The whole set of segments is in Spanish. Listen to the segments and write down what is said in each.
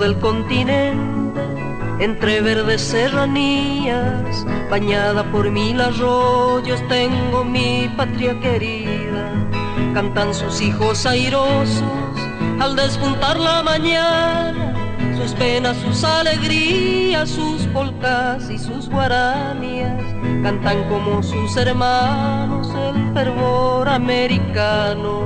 Del continente, entre verdes serranías, bañada por mil arroyos, tengo mi patria querida. Cantan sus hijos airosos al despuntar la mañana, sus penas, sus alegrías, sus polcas y sus guaranías, cantan como sus hermanos el fervor americano,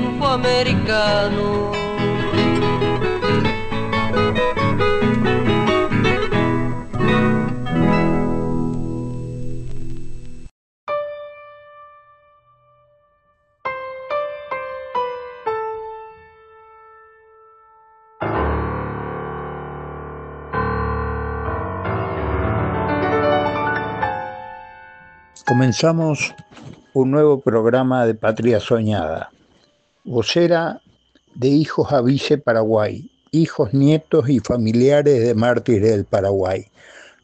americano. Comenzamos un nuevo programa de Patria Soñada. Vocera de Hijos Avise Paraguay, hijos, nietos y familiares de mártires del Paraguay.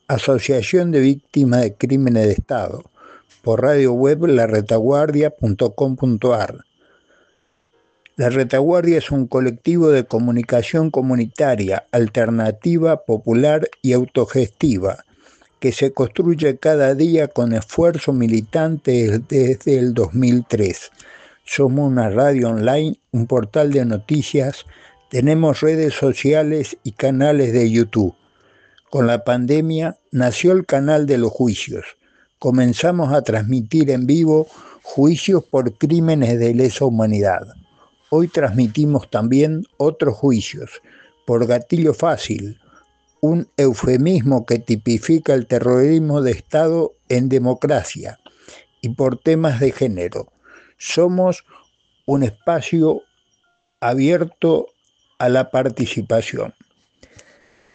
Asociación de Víctimas de Crímenes de Estado. Por radio web laretaguardia.com.ar. La Retaguardia es un colectivo de comunicación comunitaria, alternativa, popular y autogestiva que se construye cada día con esfuerzo militante desde el 2003. Somos una radio online, un portal de noticias, tenemos redes sociales y canales de YouTube. Con la pandemia nació el canal de los juicios. Comenzamos a transmitir en vivo juicios por crímenes de lesa humanidad. Hoy transmitimos también otros juicios por gatillo fácil, un eufemismo que tipifica el terrorismo de Estado en democracia y por temas de género. Somos un espacio abierto a la participación.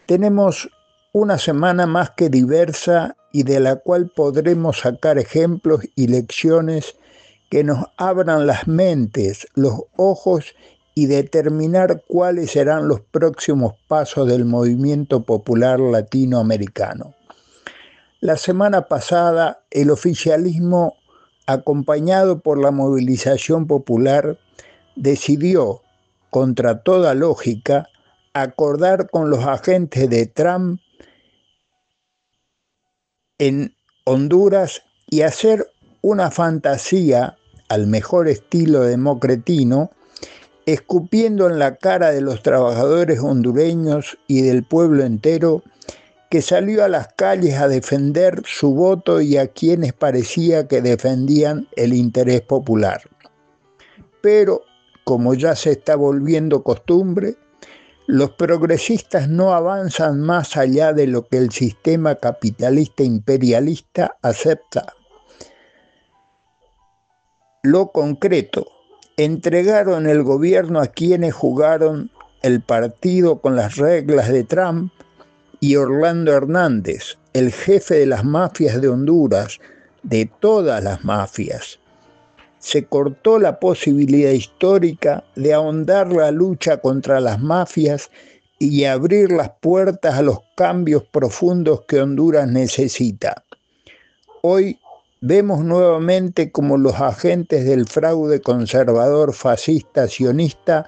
Tenemos una semana más que diversa y de la cual podremos sacar ejemplos y lecciones que nos abran las mentes, los ojos y determinar cuáles serán los próximos pasos del movimiento popular latinoamericano. La semana pasada, el oficialismo, acompañado por la movilización popular, decidió, contra toda lógica, acordar con los agentes de Trump en Honduras y hacer una fantasía al mejor estilo democretino escupiendo en la cara de los trabajadores hondureños y del pueblo entero que salió a las calles a defender su voto y a quienes parecía que defendían el interés popular. Pero, como ya se está volviendo costumbre, los progresistas no avanzan más allá de lo que el sistema capitalista imperialista acepta. Lo concreto, entregaron el gobierno a quienes jugaron el partido con las reglas de Trump y Orlando Hernández, el jefe de las mafias de Honduras, de todas las mafias. Se cortó la posibilidad histórica de ahondar la lucha contra las mafias y abrir las puertas a los cambios profundos que Honduras necesita. Hoy vemos nuevamente como los agentes del fraude conservador, fascista, sionista,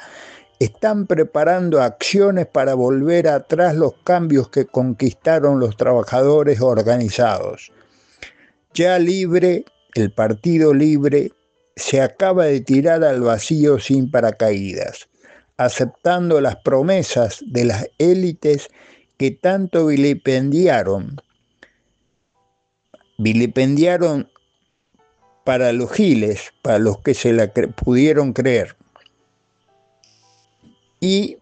están preparando acciones para volver atrás los cambios que conquistaron los trabajadores organizados. Ya libre, el Partido Libre se acaba de tirar al vacío sin paracaídas, aceptando las promesas de las élites que tanto vilipendiaron. Vilipendiaron para los giles, para los que se la pudieron creer. Y,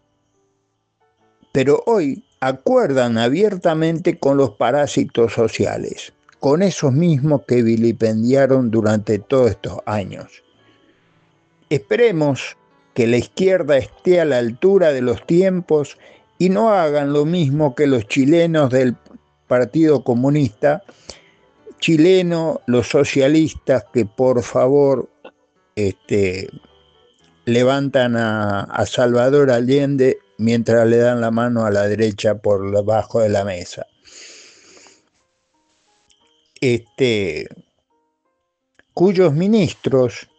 pero hoy acuerdan abiertamente con los parásitos sociales, con esos mismos que vilipendiaron durante todos estos años. Esperemos que la izquierda esté a la altura de los tiempos y no hagan lo mismo que los chilenos del Partido Comunista, chileno, los socialistas que por favor este, levantan a, Salvador Allende mientras le dan la mano a la derecha por debajo de la mesa. Este, cuyos ministros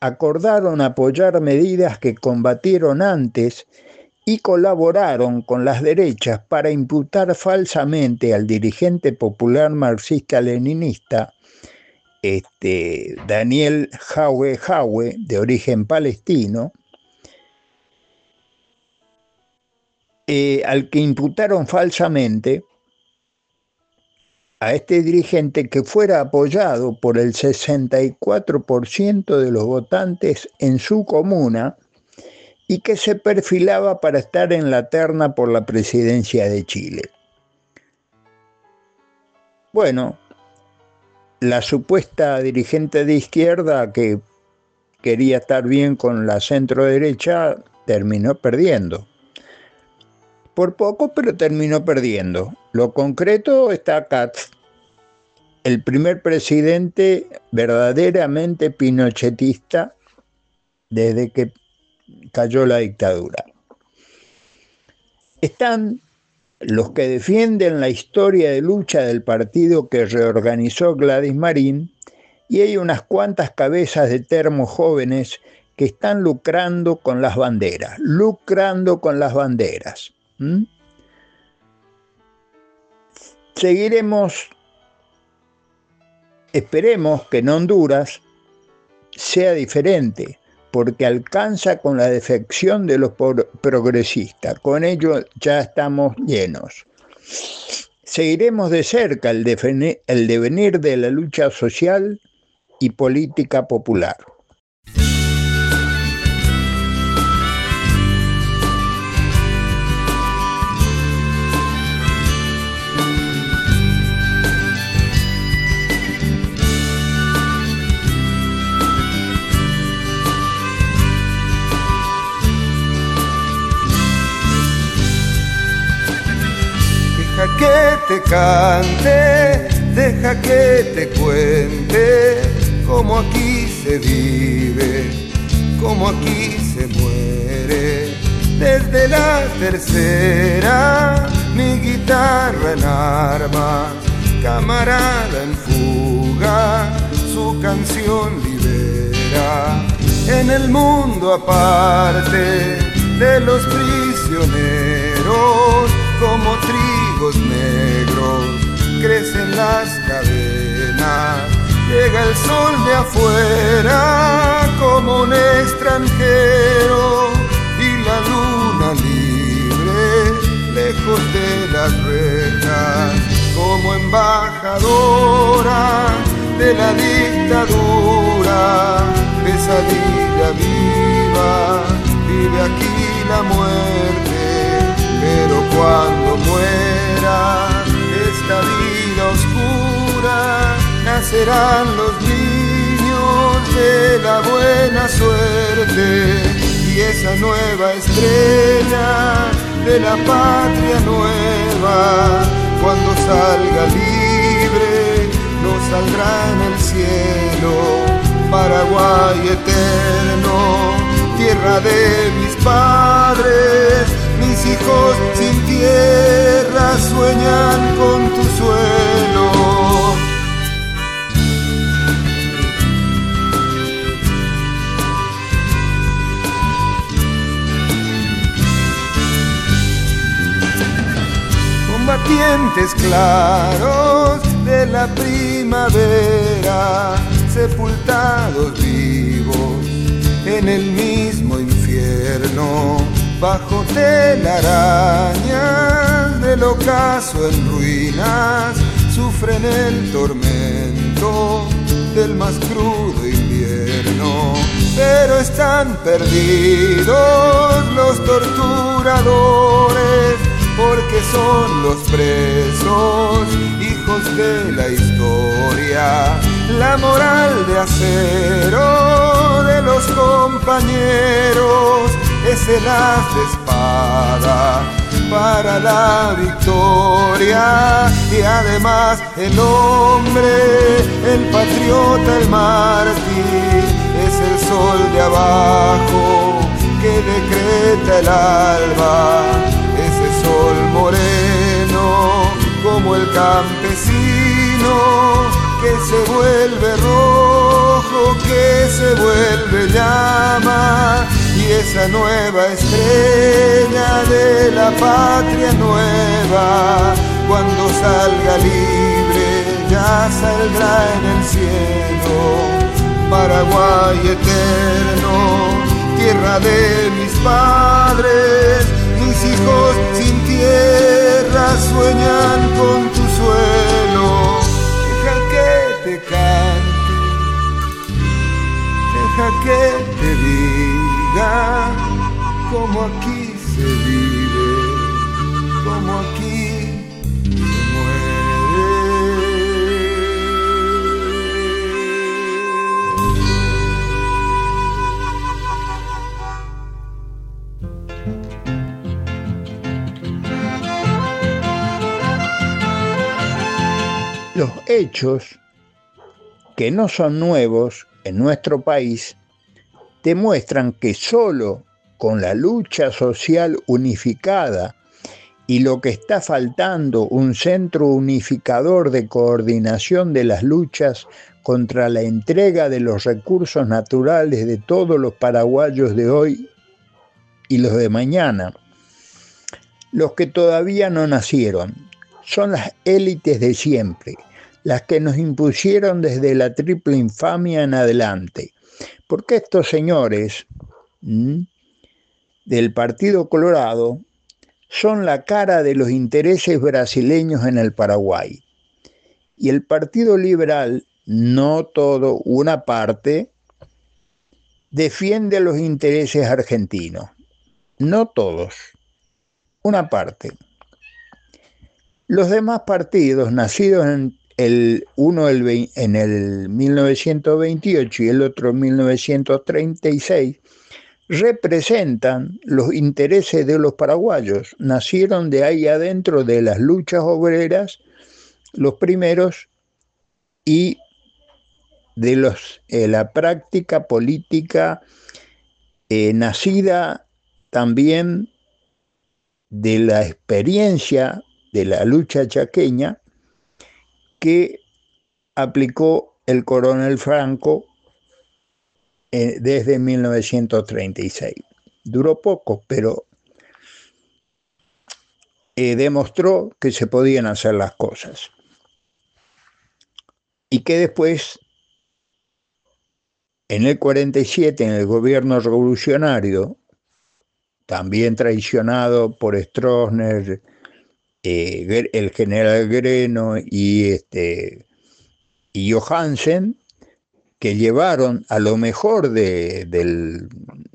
acordaron apoyar medidas que combatieron antes y colaboraron con las derechas para imputar falsamente al dirigente popular marxista-leninista este, Daniel Jaue Jaue, de origen palestino, eh, al que imputaron falsamente a este dirigente que fuera apoyado por el 64% de los votantes en su comuna y que se perfilaba para estar en la terna por la presidencia de Chile. Bueno, la supuesta dirigente de izquierda que quería estar bien con la centro derecha terminó perdiendo. Por poco, pero terminó perdiendo. Lo concreto está Katz, el primer presidente verdaderamente pinochetista desde que cayó la dictadura. Están los que defienden la historia de lucha del partido que reorganizó Gladys Marín, y hay unas cuantas cabezas de termos jóvenes que están lucrando con las banderas, lucrando con las banderas. Seguiremos, esperemos que en Honduras sea diferente, porque alcanza con la defección de los progresistas. Con ello ya estamos llenos. Seguiremos de cerca el, devenir de la lucha social y política popular. Que te cante, deja que te cuente cómo aquí se vive, cómo aquí se muere. Desde la tercera, mi guitarra en armas, camarada en fuga, su canción libera. En el mundo aparte de los prisioneros, como negros crecen las cadenas. Llega el sol de afuera como un extranjero y la luna libre lejos de las rejas como embajadora de la dictadura, pesadilla viva, vive aquí la muerte pero cuando muera. Esta vida oscura, nacerán los niños de la buena suerte. Y esa nueva estrella de la patria nueva, cuando salga libre, no saldrá en el cielo, Paraguay eterno, tierra de mis padres, hijos sin tierra sueñan con tu suelo. Combatientes claros de la primavera, sepultados vivos en el mismo infierno, bajo telarañas del ocaso en ruinas, sufren el tormento del más crudo invierno, pero están perdidos los torturadores porque son los presos, hijos de la historia, la moral de acero de los compañeros es el haz de espada para la victoria. Y además el hombre, el patriota, el mártir es el sol de abajo que decreta el alba. Sol moreno, como el campesino que se vuelve rojo, que se vuelve llama, y esa nueva estrella de la patria nueva, cuando salga libre, ya saldrá en el cielo, Paraguay eterno, tierra de mis padres. Mis hijos sin tierra sueñan con tu suelo. Deja que te cante, deja que te diga cómo aquí se vive, cómo aquí se muere. Los hechos que no son nuevos en nuestro país demuestran que solo con la lucha social unificada y lo que está faltando, un centro unificador de coordinación de las luchas contra la entrega de los recursos naturales de todos los paraguayos de hoy y los de mañana, los que todavía no nacieron, son las élites de siempre, las que nos impusieron desde la triple infamia en adelante. Porque estos señores del Partido Colorado son la cara de los intereses brasileños en el Paraguay. Y el Partido Liberal, no todo, una parte, defiende los intereses argentinos. No todos, una parte. Los demás partidos, nacidos en el uno en el 1928 y el otro en 1936, representan los intereses de los paraguayos. Nacieron de ahí adentro de las luchas obreras, los primeros, y de los, eh, la práctica política eh, nacida también de la experiencia de la lucha chaqueña que aplicó el coronel Franco eh, desde 1936. Duró poco, pero eh, demostró que se podían hacer las cosas. Y que después, en el 47, en el gobierno revolucionario, también traicionado por Stroessner, eh, el general Greno y, este, y Johansen, que llevaron a lo mejor de,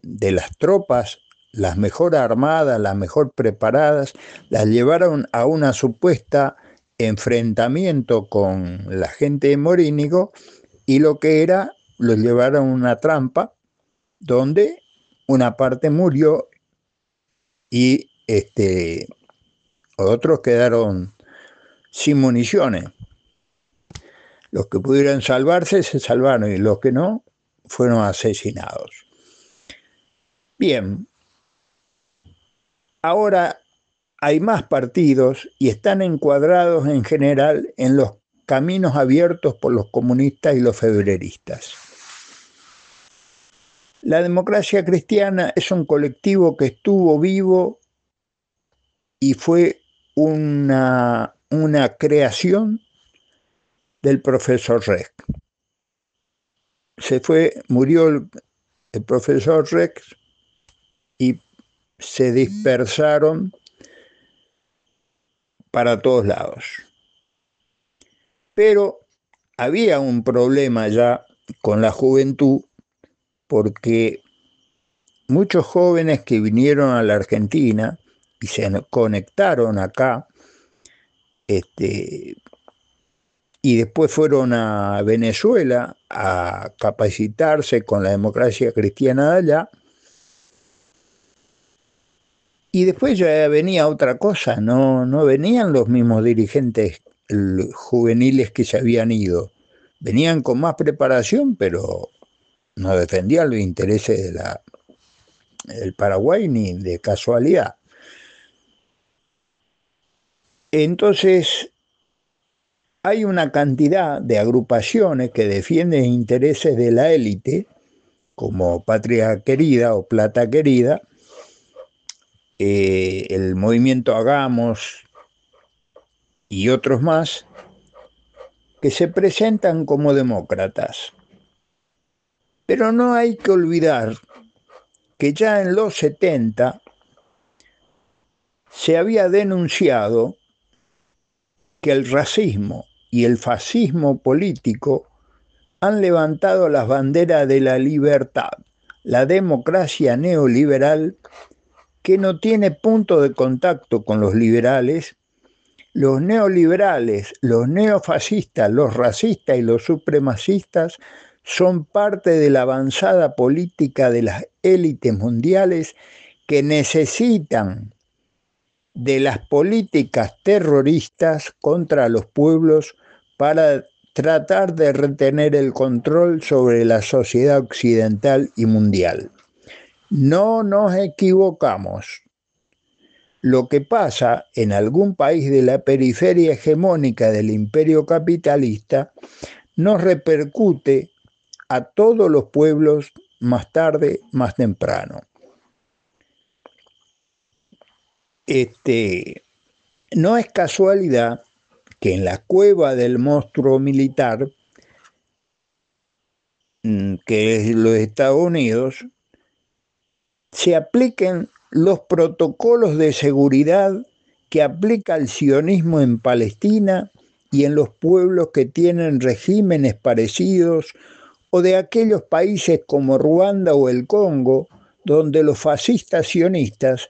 de las tropas, las mejor armadas, las mejor preparadas, las llevaron a una supuesta enfrentamiento con la gente de Morínigo y lo que era los llevaron a una trampa donde una parte murió y este, otros quedaron sin municiones. Los que pudieron salvarse se salvaron y los que no fueron asesinados. Bien, ahora hay más partidos y están encuadrados en general en los caminos abiertos por los comunistas y los febreristas. La democracia cristiana es un colectivo que estuvo vivo y fue una, una creación del profesor Rex. Se fue, murió el, el profesor Rex y se dispersaron para todos lados. Pero había un problema ya con la juventud porque muchos jóvenes que vinieron a la Argentina y se conectaron acá, este, y después fueron a Venezuela a capacitarse con la democracia cristiana de allá, y después ya venía otra cosa, no, no venían los mismos dirigentes juveniles que se habían ido. Venían con más preparación, pero no defendían los intereses de la, del Paraguay ni de casualidad. Entonces, hay una cantidad de agrupaciones que defienden intereses de la élite, como Patria Querida o Plata Querida, eh, el movimiento Hagamos y otros más, que se presentan como demócratas. Pero no hay que olvidar que ya en los 70 se había denunciado que el racismo y el fascismo político han levantado las banderas de la libertad, la democracia neoliberal que no tiene punto de contacto con los liberales, los neoliberales, los neofascistas, los racistas y los supremacistas son parte de la avanzada política de las élites mundiales que necesitan de las políticas terroristas contra los pueblos para tratar de retener el control sobre la sociedad occidental y mundial. No nos equivocamos. Lo que pasa en algún país de la periferia hegemónica del imperio capitalista nos repercute a todos los pueblos más tarde, más temprano. Este, no es casualidad que en la cueva del monstruo militar, mm, que es los Estados Unidos, se apliquen los protocolos de seguridad que aplica el sionismo en Palestina y en los pueblos que tienen regímenes parecidos o de aquellos países como Ruanda o el Congo, donde los fascistas sionistas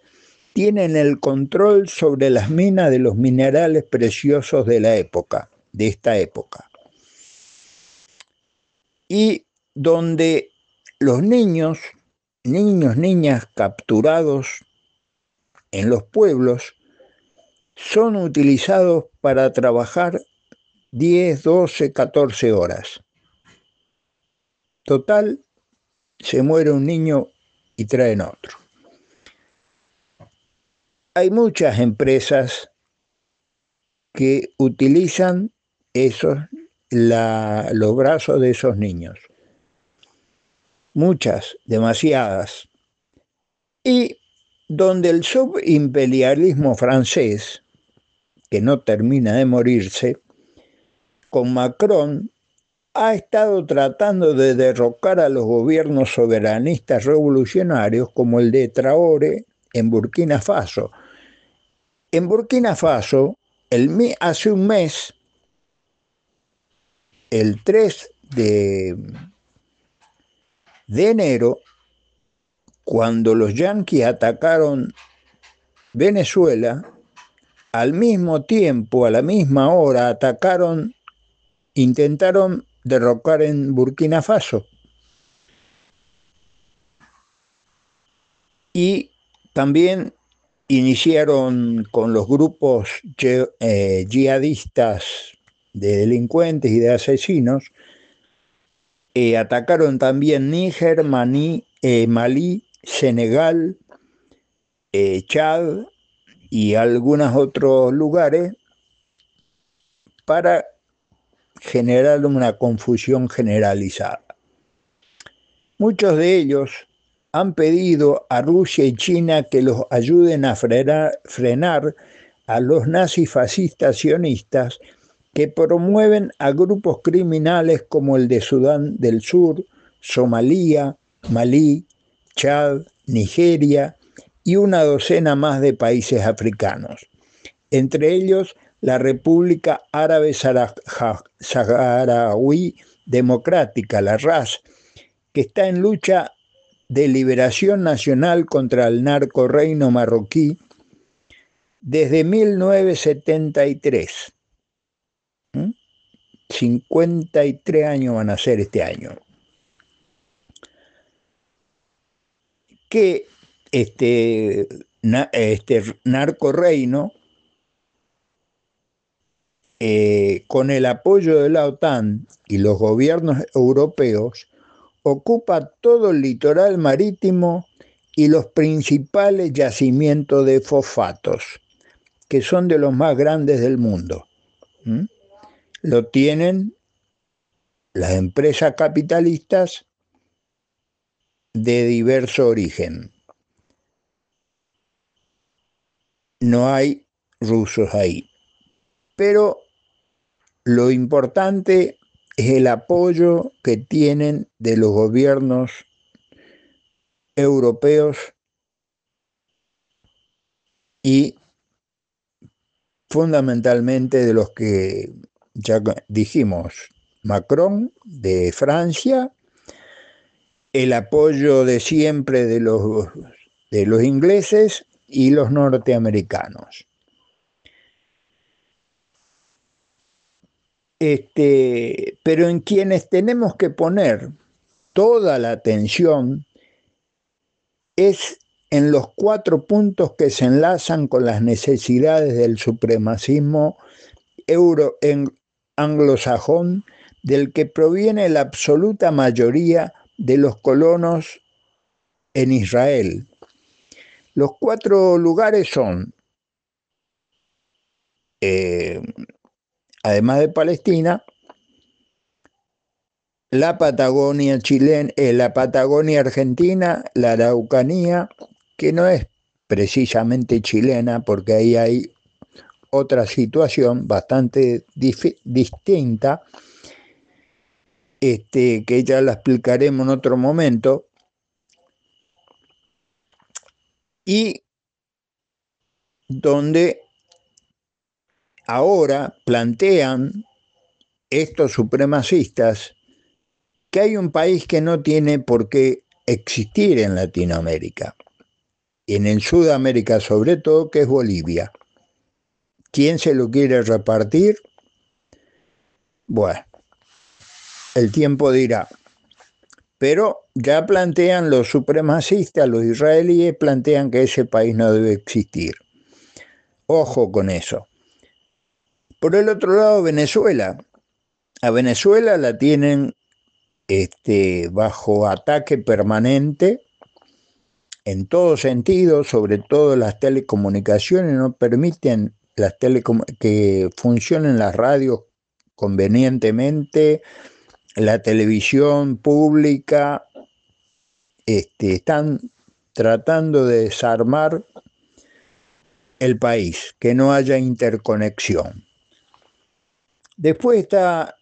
tienen el control sobre las minas de los minerales preciosos de la época, de esta época. Y donde los niños niños, niñas capturados en los pueblos son utilizados para trabajar 10, 12, 14 horas. Total, se muere un niño y traen otro. Hay muchas empresas que utilizan esos, los brazos de esos niños muchas, demasiadas, y donde el subimperialismo francés, que no termina de morirse, con Macron ha estado tratando de derrocar a los gobiernos soberanistas revolucionarios como el de Traore en Burkina Faso. En Burkina Faso, el, hace un mes, el 3 de, de enero, cuando los yanquis atacaron Venezuela, al mismo tiempo, a la misma hora, atacaron, intentaron derrocar en Burkina Faso. Y también iniciaron con los grupos eh, yihadistas de delincuentes y de asesinos, eh, atacaron también Níger, eh, Malí, Senegal, Chad y algunos otros lugares para generar una confusión generalizada. Muchos de ellos han pedido a Rusia y China que los ayuden a frenar, a los nazifascistas sionistas que promueven a grupos criminales como el de Sudán del Sur, Somalia, Malí, Chad, Nigeria y una docena más de países africanos, entre ellos la República Árabe Saharaui Democrática, la RAS, que está en lucha de liberación nacional contra el narco reino marroquí desde 1973. 53 ¿Mm? años van a ser este año. Que este, este narco reino, eh, con el apoyo de la OTAN y los gobiernos europeos, ocupa todo el litoral marítimo y los principales yacimientos de fosfatos, que son de los más grandes del mundo. Lo tienen las empresas capitalistas de diverso origen. No hay rusos ahí. Pero lo importante es el apoyo que tienen de los gobiernos europeos y fundamentalmente de los que ya dijimos, Macron de Francia, el apoyo de siempre de los, de los ingleses y los norteamericanos. Este, pero en quienes tenemos que poner toda la atención es en los cuatro puntos que se enlazan con las necesidades del supremacismo euro anglosajón del que proviene la absoluta mayoría de los colonos en Israel. Los cuatro lugares son eh, además de Palestina, la Patagonia chilena, eh, la Patagonia argentina, la Araucanía, que no es precisamente chilena, porque ahí hay otra situación bastante distinta, este, que ya la explicaremos en otro momento, y donde ahora plantean estos supremacistas que hay un país que no tiene por qué existir en Latinoamérica, y en el Sudamérica sobre todo, que es Bolivia. ¿Quién se lo quiere repartir? Bueno, el tiempo dirá. Pero ya plantean los supremacistas, los israelíes, plantean que ese país no debe existir. Ojo con eso. Por el otro lado, Venezuela. A Venezuela la tienen este, bajo ataque permanente en todo sentido, sobre todo las telecomunicaciones, no permiten las que funcionen las radios convenientemente, la televisión pública, este, están tratando de desarmar el país, que no haya interconexión. Después está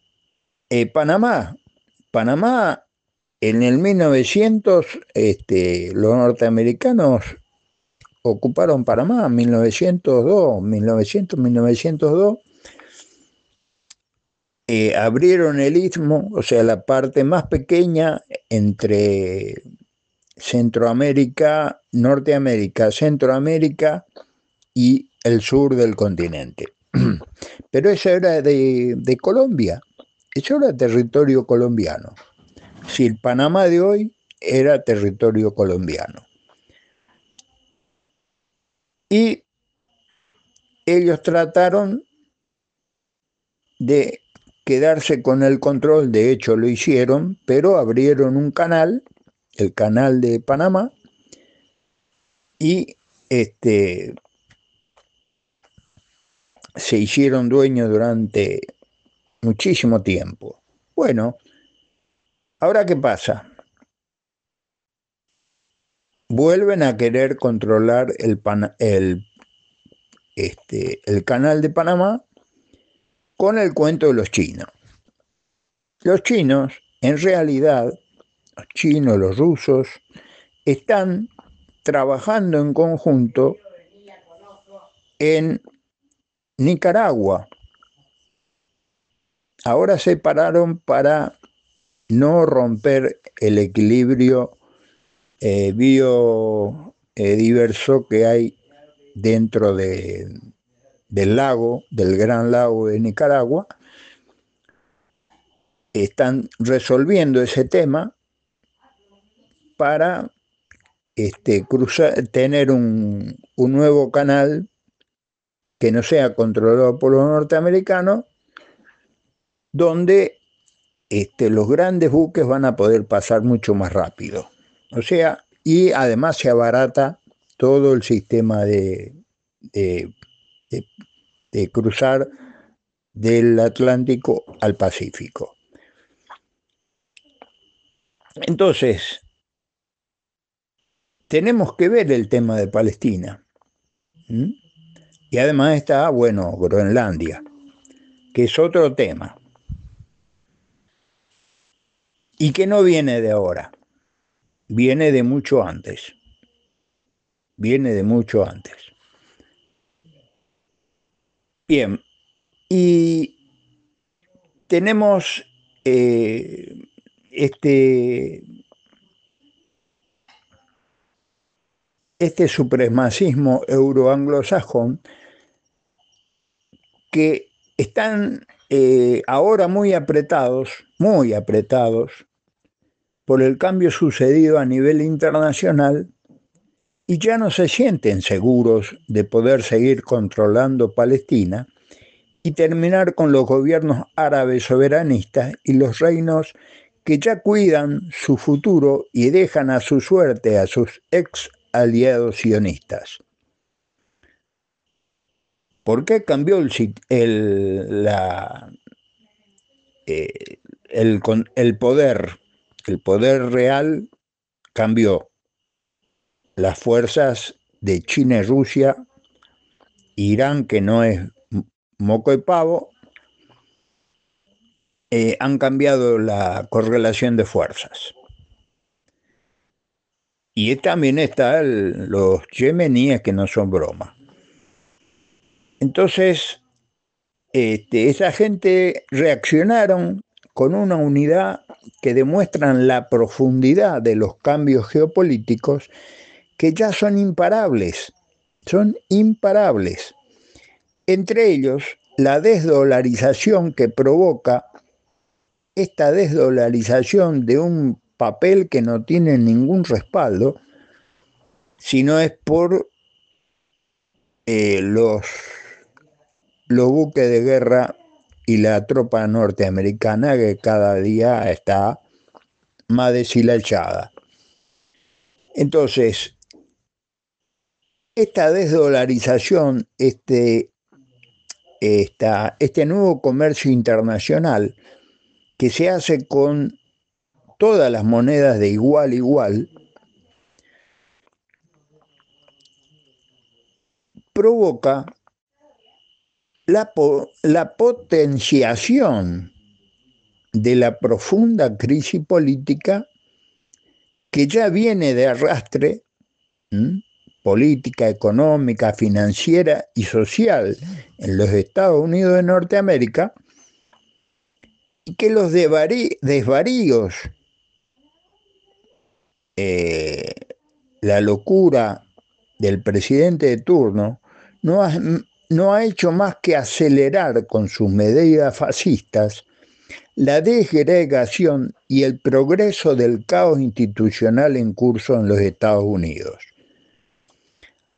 eh, Panamá. Panamá, en el 1900, este, los norteamericanos ocuparon Panamá, 1902, 1900, 1902. abrieron el istmo, o sea, la parte más pequeña entre Centroamérica, Norteamérica, Centroamérica y el sur del continente. Pero eso era de, Colombia, eso era territorio colombiano. Si el Panamá de hoy era territorio colombiano. Y ellos trataron de quedarse con el control, de hecho lo hicieron, pero abrieron un canal, el canal de Panamá, y este, se hicieron dueños durante muchísimo tiempo. Bueno, ahora qué pasa? Vuelven a querer controlar el, el, este, el canal de Panamá con el cuento de los chinos. Los chinos, en realidad, los chinos, los rusos, están trabajando en conjunto en Nicaragua. Ahora se pararon para no romper el equilibrio eh, biodiverso que hay dentro de, del lago, del gran lago de Nicaragua. Están resolviendo ese tema para este, tener un, un nuevo canal que no sea controlado por los norteamericanos, donde este, los grandes buques van a poder pasar mucho más rápido. O sea, y además se abarata todo el sistema de, de, de cruzar del Atlántico al Pacífico. Entonces, tenemos que ver el tema de Palestina. Y además está, bueno, Groenlandia, que es otro tema. Y que no viene de ahora, viene de mucho antes. Viene de mucho antes. Bien, y tenemos eh, este, este supremacismo euroanglosajón que están eh, ahora muy apretados, muy apretados por el cambio sucedido a nivel internacional y ya no se sienten seguros de poder seguir controlando Palestina y terminar con los gobiernos árabes soberanistas y los reinos que ya cuidan su futuro y dejan a su suerte a sus ex aliados sionistas. ¿Por qué cambió el, el, eh, el, el poder? El poder real cambió. Las fuerzas de China y Rusia, Irán, que no es moco y pavo, eh, han cambiado la correlación de fuerzas. Y también están los yemeníes que no son broma. Entonces, este, esa gente reaccionaron con una unidad que demuestran la profundidad de los cambios geopolíticos que ya son imparables, son imparables. Entre ellos, la desdolarización que provoca esta desdolarización de un papel que no tiene ningún respaldo, sino es por eh, los los buques de guerra y la tropa norteamericana que cada día está más deshilachada. Entonces, esta desdolarización, este, esta, este nuevo comercio internacional que se hace con todas las monedas de igual igual, provoca la, potenciación de la profunda crisis política que ya viene de arrastre, política, económica, financiera y social en los Estados Unidos de Norteamérica, y que los desvaríos, eh, la locura del presidente de turno, no, no ha hecho más que acelerar con sus medidas fascistas la desgregación y el progreso del caos institucional en curso en los Estados Unidos.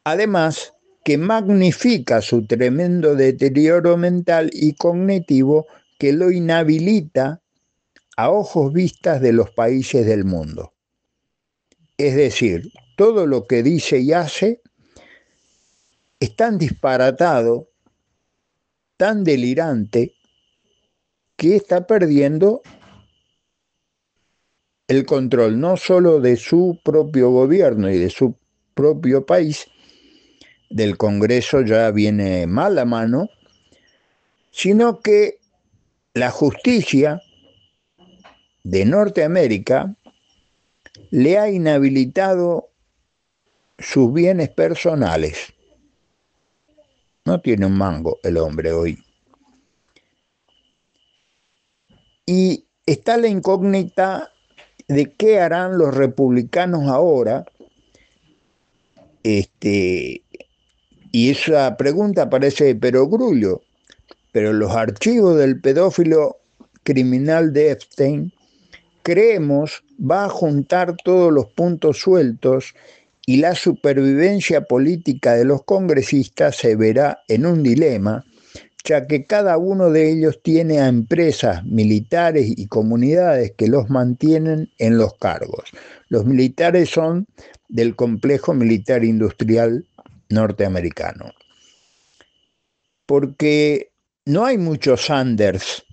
Además, que magnifica su tremendo deterioro mental y cognitivo que lo inhabilita a ojos vistas de los países del mundo. Es decir, todo lo que dice y hace es tan disparatado, tan delirante, que está perdiendo el control no solo de su propio gobierno y de su propio país, del Congreso ya viene mal a mano, sino que la justicia de Norteamérica le ha inhabilitado sus bienes personales. No tiene un mango el hombre hoy. Y está la incógnita de qué harán los republicanos ahora. Este, y esa pregunta parece de perogrullo, pero los archivos del pedófilo criminal de Epstein, creemos, va a juntar todos los puntos sueltos y la supervivencia política de los congresistas se verá en un dilema ya que cada uno de ellos tiene a empresas militares y comunidades que los mantienen en los cargos. Los militares son del complejo militar industrial norteamericano. Porque no hay muchos Sanders,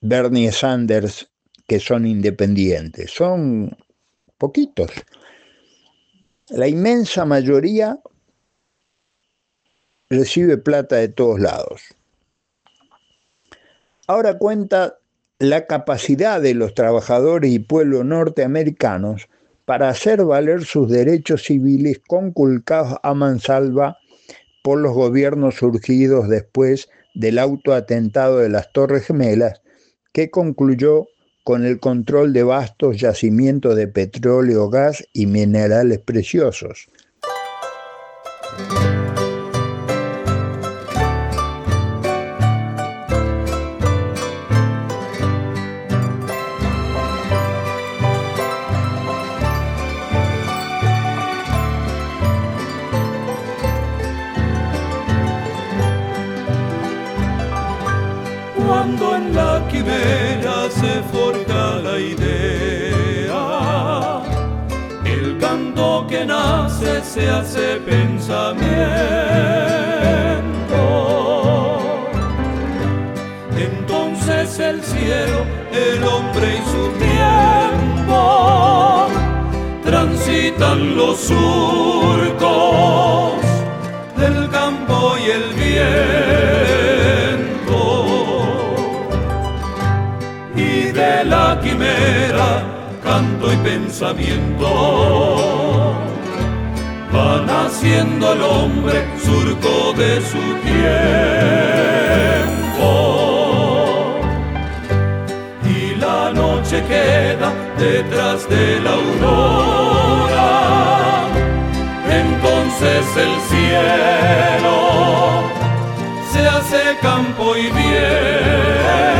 Bernie Sanders, que son independientes, son poquitos. La inmensa mayoría recibe plata de todos lados. Ahora cuenta la capacidad de los trabajadores y pueblos norteamericanos para hacer valer sus derechos civiles conculcados a mansalva por los gobiernos surgidos después del autoatentado de las Torres Gemelas, que concluyó con el control de vastos yacimientos de petróleo, gas y minerales preciosos. Canto que nace se hace pensamiento. Entonces el cielo, el hombre y su tiempo transitan los surcos del campo y el viento de la quimera, canto y pensamiento. van haciendo el hombre surco de su tiempo. Y la noche queda detrás de la aurora. Entonces el cielo se hace campo y viento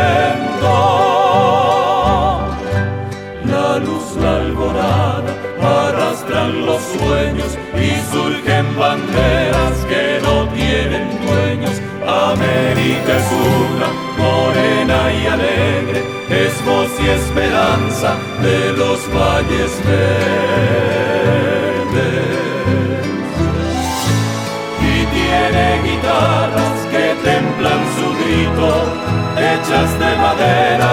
la alborada, arrastran los sueños y surgen banderas que no tienen dueños. América es una, morena y alegre, es voz y esperanza de los valles verdes. Y tiene guitarras que templan su grito, hechas de madera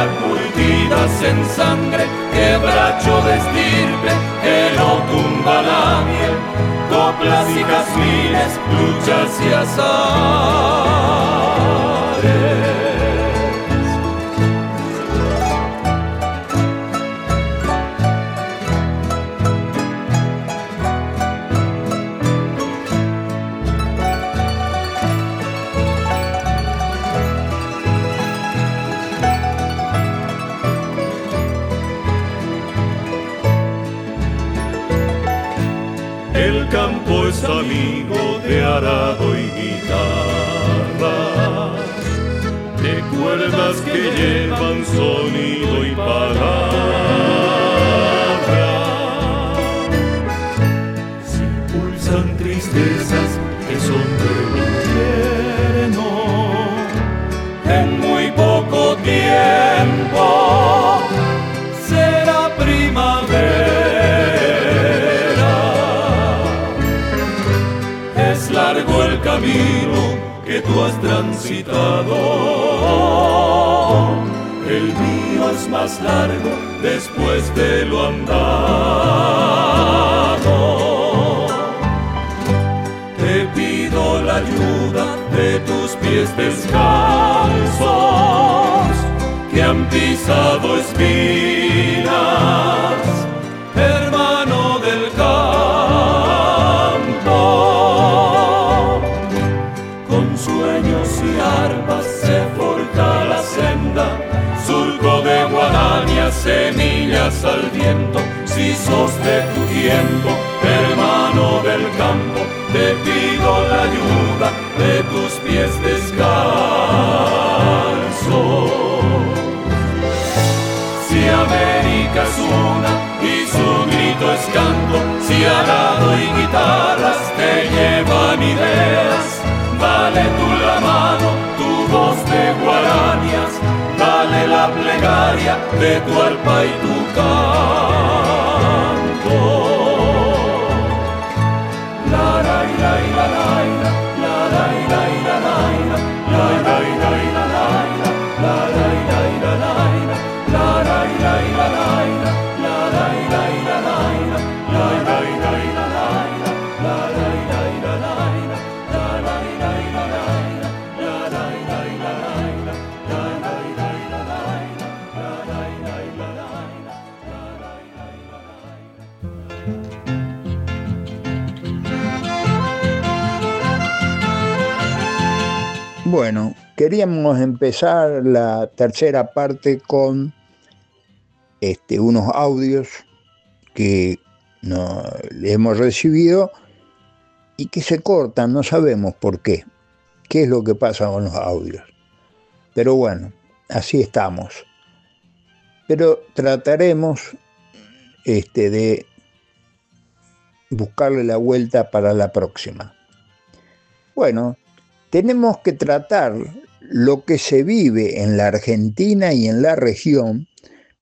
en sangre, quebracho de estirpe que no tumba a nadie, coplas y jazmines, luchas y azares. América es una y su grito es canto, si alado y guitarras te llevan ideas, dale tú la mano, tu voz de guarañas dale la plegaria de tu arpa y tu canto. Queríamos empezar la tercera parte con este, unos audios que hemos recibido y que se cortan, no sabemos por qué, qué es lo que pasa con los audios. Pero bueno, así estamos. Pero trataremos este, de buscarle la vuelta para la próxima. Bueno, tenemos que tratar lo que se vive en la Argentina y en la región,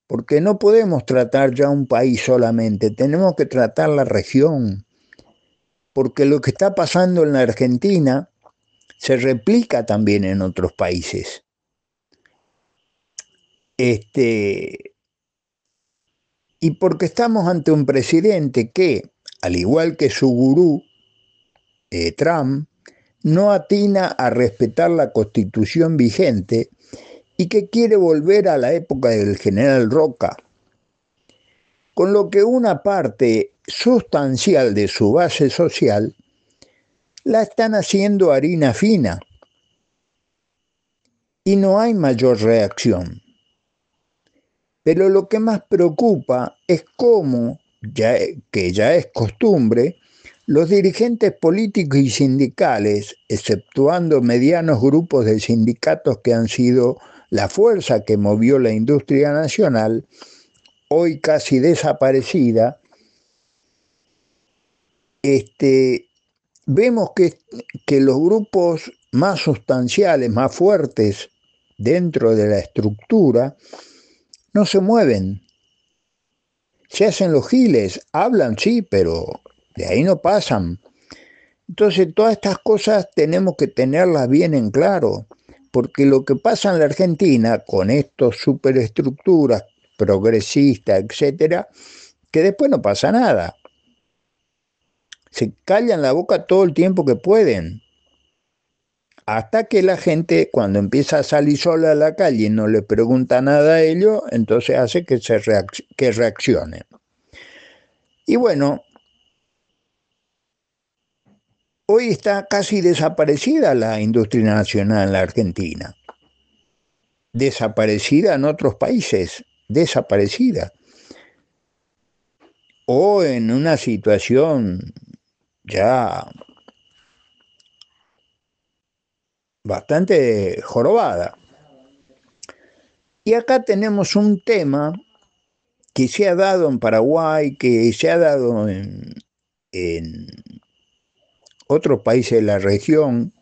porque no podemos tratar ya un país solamente, tenemos que tratar la región, porque lo que está pasando en la Argentina se replica también en otros países. Este, y porque estamos ante un presidente que, al igual que su gurú, eh, Trump, no atina a respetar la constitución vigente y que quiere volver a la época del general Roca, con lo que una parte sustancial de su base social la están haciendo harina fina y no hay mayor reacción. Pero lo que más preocupa es cómo, ya, que ya es costumbre, los dirigentes políticos y sindicales, exceptuando medianos grupos de sindicatos que han sido la fuerza que movió la industria nacional, hoy casi desaparecida, este, vemos que, que los grupos más sustanciales, más fuertes dentro de la estructura, no se mueven. Se hacen los giles, hablan, sí, pero de ahí no pasan. Entonces todas estas cosas tenemos que tenerlas bien en claro, porque lo que pasa en la Argentina con estos superestructuras progresistas, etcétera, que después no pasa nada. Se callan la boca todo el tiempo que pueden. Hasta que la gente, cuando empieza a salir sola a la calle y no le pregunta nada a ellos, entonces hace que, se que reaccionen. Y bueno, Hoy está casi desaparecida la industria nacional en la Argentina. Desaparecida en otros países, desaparecida. O en una situación ya bastante jorobada. Y acá tenemos un tema que se ha dado en Paraguay, que se ha dado en, en otros países de la región,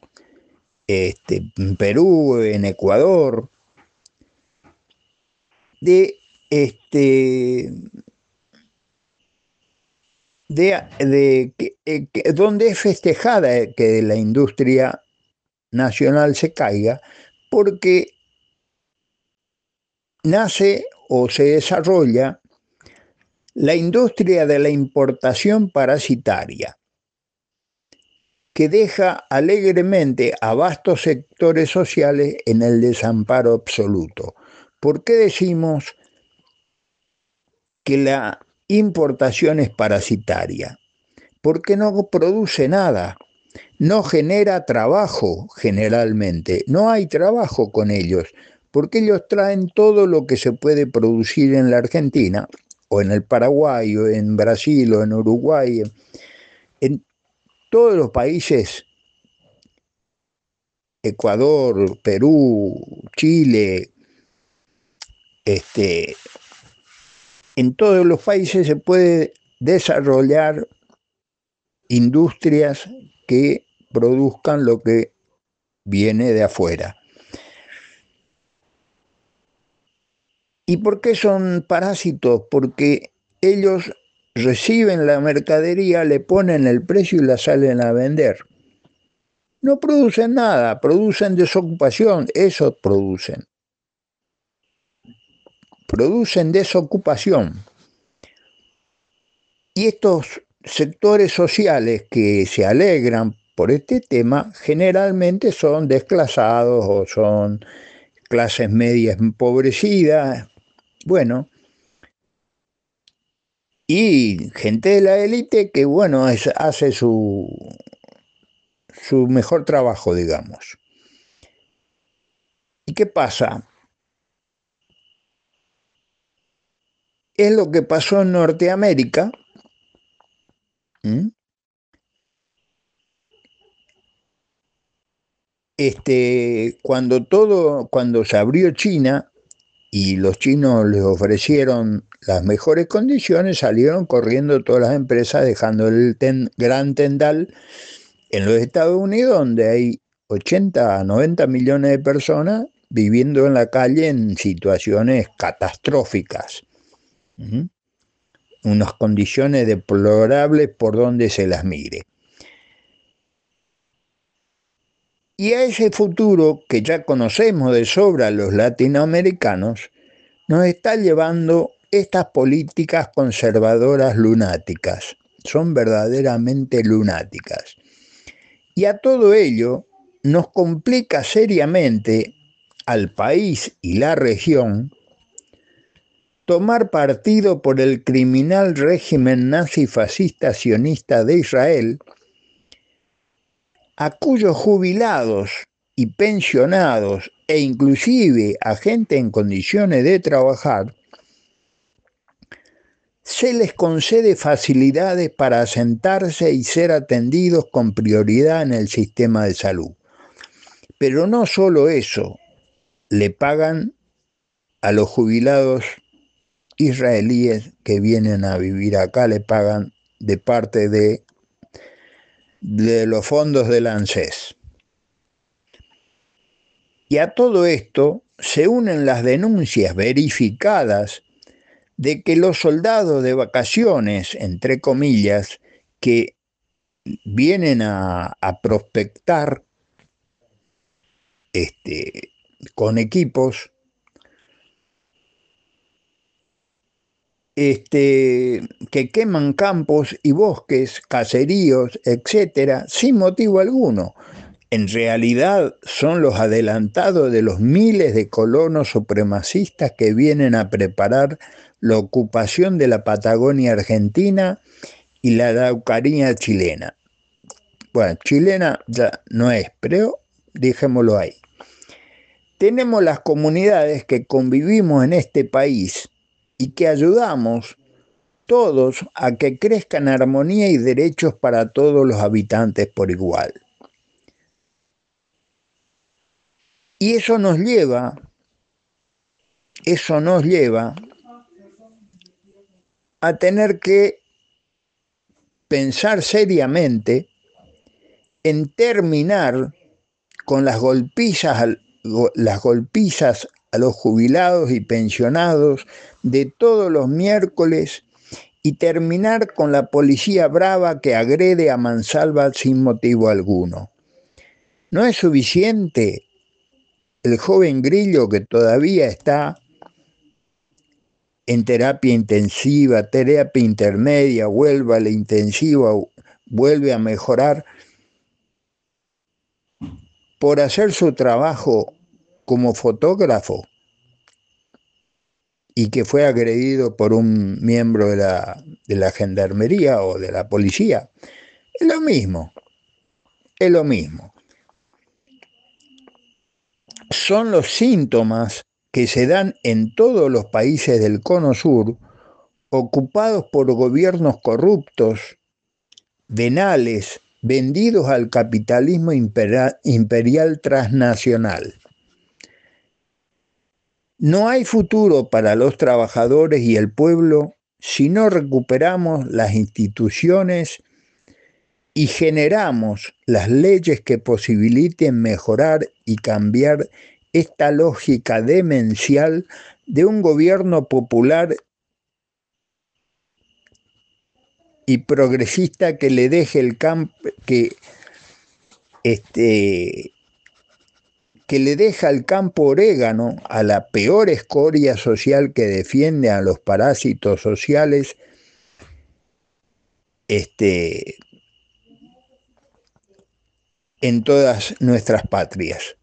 este, en Perú, en Ecuador, de este de, de, eh, donde es festejada que la industria nacional se caiga porque nace o se desarrolla la industria de la importación parasitaria, que deja alegremente a vastos sectores sociales en el desamparo absoluto. ¿Por qué decimos que la importación es parasitaria? Porque no produce nada, no genera trabajo generalmente, no hay trabajo con ellos, porque ellos traen todo lo que se puede producir en la Argentina, o en el Paraguay, o en Brasil, o en Uruguay, todos los países, Ecuador, Perú, Chile, este, en todos los países se puede desarrollar industrias que produzcan lo que viene de afuera. ¿Y por qué son parásitos? Porque ellos reciben la mercadería, le ponen el precio y la salen a vender. No producen nada, producen desocupación, eso producen. Producen desocupación. Y estos sectores sociales que se alegran por este tema generalmente son desclasados o son clases medias empobrecidas, bueno, y gente de la élite que, bueno, hace su, su mejor trabajo, digamos. ¿Y qué pasa? Es lo que pasó en Norteamérica. Este, cuando todo, cuando se abrió China, y los chinos les ofrecieron las mejores condiciones, salieron corriendo todas las empresas dejando el gran tendal en los Estados Unidos, donde hay 80 a 90 millones de personas viviendo en la calle en situaciones catastróficas. Unas condiciones deplorables por donde se las mire. Y a ese futuro que ya conocemos de sobra los latinoamericanos, nos está llevando estas políticas conservadoras lunáticas. Son verdaderamente lunáticas. Y a todo ello nos complica seriamente al país y la región tomar partido por el criminal régimen nazi-fascista sionista de Israel, a cuyos jubilados y pensionados e inclusive a gente en condiciones de trabajar, se les concede facilidades para asentarse y ser atendidos con prioridad en el sistema de salud. Pero no solo eso, le pagan a los jubilados israelíes que vienen a vivir acá, le pagan de parte de de los fondos del ANSES. Y a todo esto se unen las denuncias verificadas de que los soldados de vacaciones, entre comillas, que vienen a, prospectar este, con equipos, este, que queman campos y bosques, caseríos, etcétera, sin motivo alguno. En realidad son los adelantados de los miles de colonos supremacistas que vienen a preparar la ocupación de la Patagonia argentina y la Araucanía chilena. Bueno, chilena ya no es, pero dejémoslo ahí. Tenemos las comunidades que convivimos en este país y que ayudamos todos a que crezcan armonía y derechos para todos los habitantes por igual. Y eso nos lleva, eso nos lleva a tener que pensar seriamente en terminar con las golpizas, las golpizas a los jubilados y pensionados de todos los miércoles y terminar con la policía brava que agrede a Mansalva sin motivo alguno. No es suficiente el joven grillo que todavía está en terapia intensiva, terapia intermedia, vuelve a la intensiva, vuelve a mejorar, por hacer su trabajo como fotógrafo y que fue agredido por un miembro de la, de la gendarmería o de la policía. Es lo mismo, es lo mismo. Son los síntomas que se dan en todos los países del Cono Sur, ocupados por gobiernos corruptos, venales, vendidos al capitalismo imperial, imperial transnacional. No hay futuro para los trabajadores y el pueblo si no recuperamos las instituciones y generamos las leyes que posibiliten mejorar y cambiar esta lógica demencial de un gobierno popular y progresista que le deje el campo que este que le deja el campo orégano a la peor escoria social que defiende a los parásitos sociales, este, en todas nuestras patrias.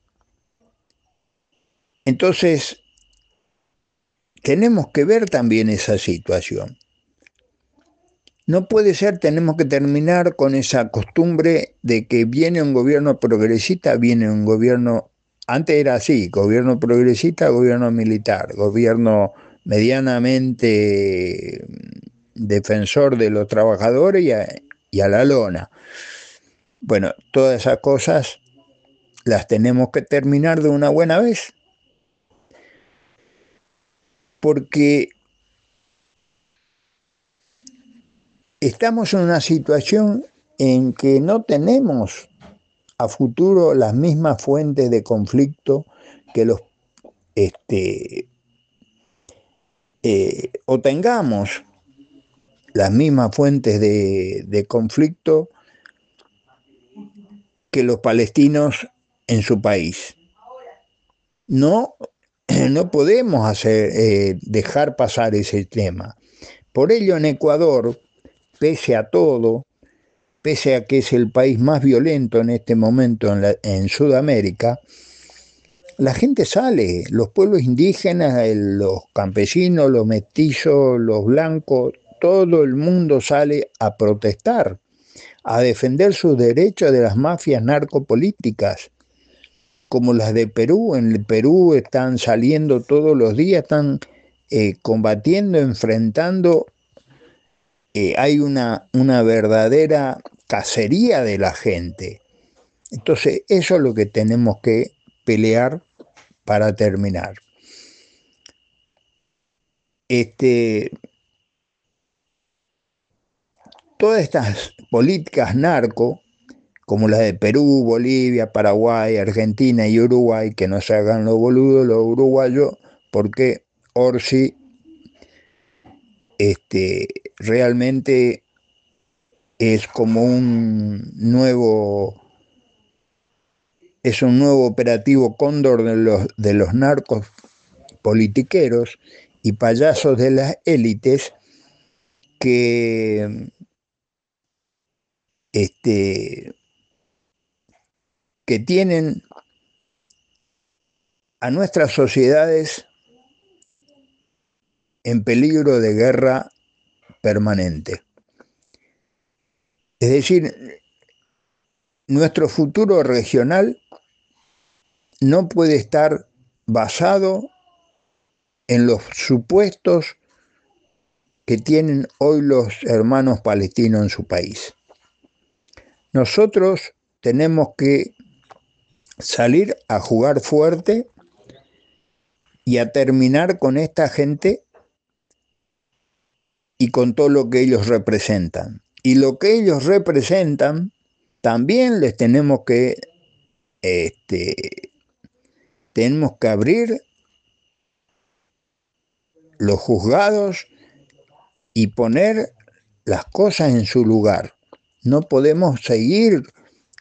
Entonces, tenemos que ver también esa situación. No puede ser, tenemos que terminar con esa costumbre de que viene un gobierno progresista, viene un gobierno antes era así, gobierno progresista, gobierno militar, gobierno medianamente defensor de los trabajadores y a, la lona. Bueno, todas esas cosas las tenemos que terminar de una buena vez. Porque estamos en una situación en que no tenemos a futuro las mismas fuentes de conflicto que los este, eh, o tengamos las mismas fuentes de, de, conflicto que los palestinos en su país. No, no podemos hacer, eh, dejar pasar ese tema. Por ello en Ecuador, pese a todo, pese a que es el país más violento en este momento en, Sudamérica, la gente sale, los pueblos indígenas, los campesinos, los mestizos, los blancos, todo el mundo sale a protestar, a defender sus derechos de las mafias narcopolíticas, como las de Perú. En el Perú están saliendo todos los días, están eh, combatiendo, enfrentando eh, hay una, una verdadera cacería de la gente. Entonces, eso es lo que tenemos que pelear para terminar. Este, todas estas políticas narco, como las de Perú, Bolivia, Paraguay, Argentina y Uruguay, que no se hagan los boludos los uruguayos, porque Orsi este, realmente es como un nuevo es un nuevo operativo cóndor de los, de los narcos politiqueros y payasos de las élites que este, que tienen a nuestras sociedades en peligro de guerra permanente. Es decir, nuestro futuro regional no puede estar basado en los supuestos que tienen hoy los hermanos palestinos en su país. Nosotros tenemos que salir a jugar fuerte y a terminar con esta gente y con todo lo que ellos representan. Y lo que ellos representan, también les tenemos que, este, tenemos que abrir los juzgados y poner las cosas en su lugar. No podemos seguir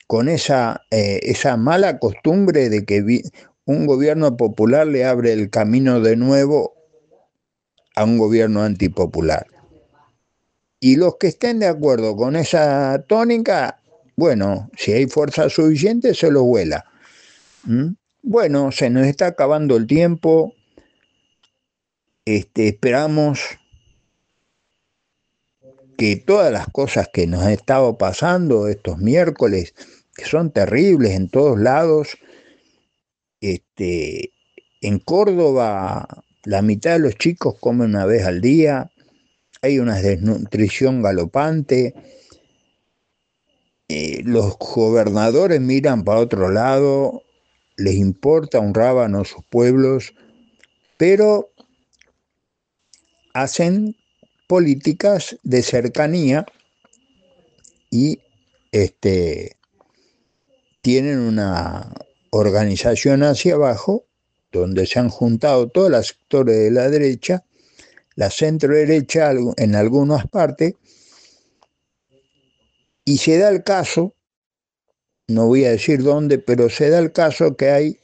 con esa, eh, esa mala costumbre de que un gobierno popular le abre el camino de nuevo a un gobierno antipopular. Y los que estén de acuerdo con esa tónica, bueno, si hay fuerza suficiente, se lo vuela. ¿Mm? Bueno, se nos está acabando el tiempo. Este, esperamos que todas las cosas que nos han estado pasando estos miércoles, que son terribles en todos lados, este, en Córdoba la mitad de los chicos comen una vez al día, hay una desnutrición galopante, eh, los gobernadores miran para otro lado, les importa un rábano sus pueblos, pero hacen políticas de cercanía y este, tienen una organización hacia abajo donde se han juntado todos los sectores de la derecha, la centro derecha en algunas partes, y se da el caso, no voy a decir dónde, pero se da el caso que hay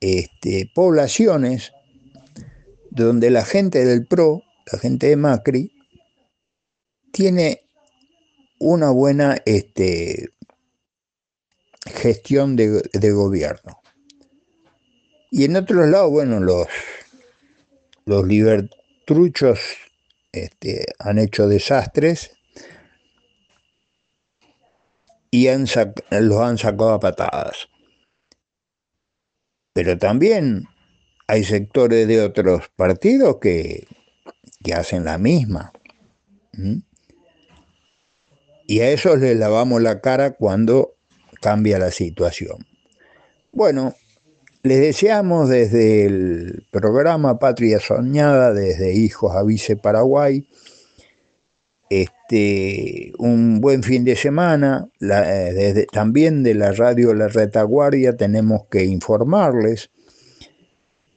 este, poblaciones donde la gente del PRO la gente de Macri, tiene una buena este, gestión de, gobierno. Y en otros lados, bueno, los, los libertruchos este, han hecho desastres y los han sacado a patadas. Pero también hay sectores de otros partidos que que hacen la misma. Y a eso les lavamos la cara cuando cambia la situación. Bueno, les deseamos desde el programa Patria Soñada, desde Hijos a Vice Paraguay, este, un buen fin de semana. Eh, desde, también de la radio La Retaguardia tenemos que informarles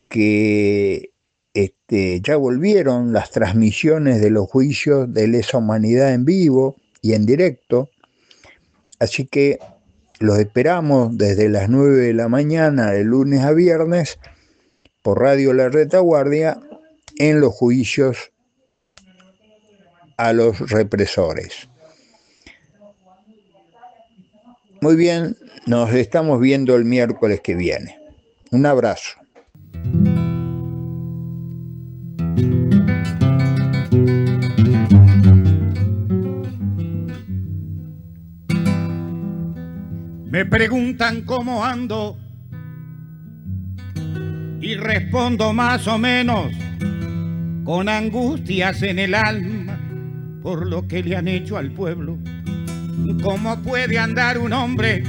que este, ya volvieron las transmisiones de los juicios de lesa humanidad en vivo y en directo, así que los esperamos desde las 9 de la mañana de lunes a viernes por Radio La Retaguardia en los juicios a los represores. Muy bien, nos estamos viendo el miércoles que viene. Un abrazo. Me preguntan cómo ando y respondo más o menos con angustias en el alma por lo que le han hecho al pueblo. ¿Cómo puede andar un hombre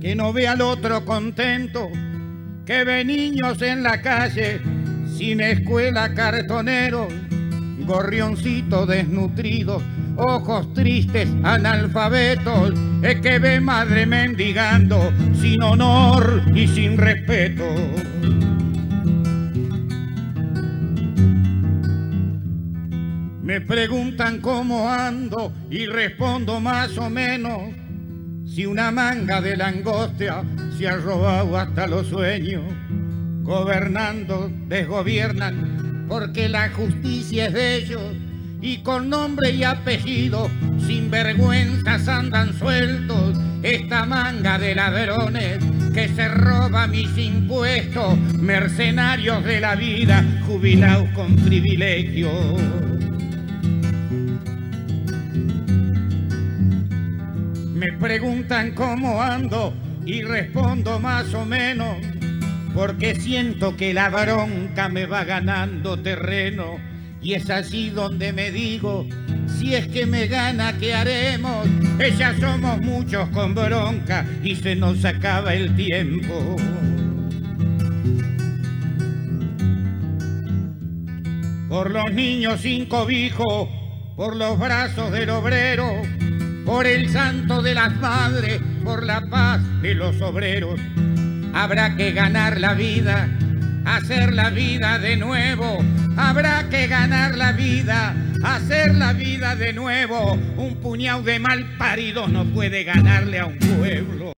que no ve al otro contento, que ve niños en la calle sin escuela cartoneros, gorrioncitos desnutridos? Ojos tristes, analfabetos, es que ve madre mendigando sin honor y sin respeto. Me preguntan cómo ando y respondo más o menos si una manga de langostia se ha robado hasta los sueños. Gobernando, desgobiernan, porque la justicia es de ellos y con nombre y apellido, sin vergüenzas andan sueltos esta manga de ladrones que se roba mis impuestos, mercenarios de la vida, jubilados con privilegios. Me preguntan cómo ando y respondo más o menos, porque siento que la bronca me va ganando terreno y es así donde me digo, si es que me gana, ¿qué haremos? Ellas somos muchos con bronca y se nos acaba el tiempo. Por los niños sin cobijo, por los brazos del obrero, por el santo de las madres, por la paz de los obreros. Habrá que ganar la vida, hacer la vida de nuevo, Habrá que ganar la vida, hacer la vida de nuevo. Un puñado de mal paridos no puede ganarle a un pueblo.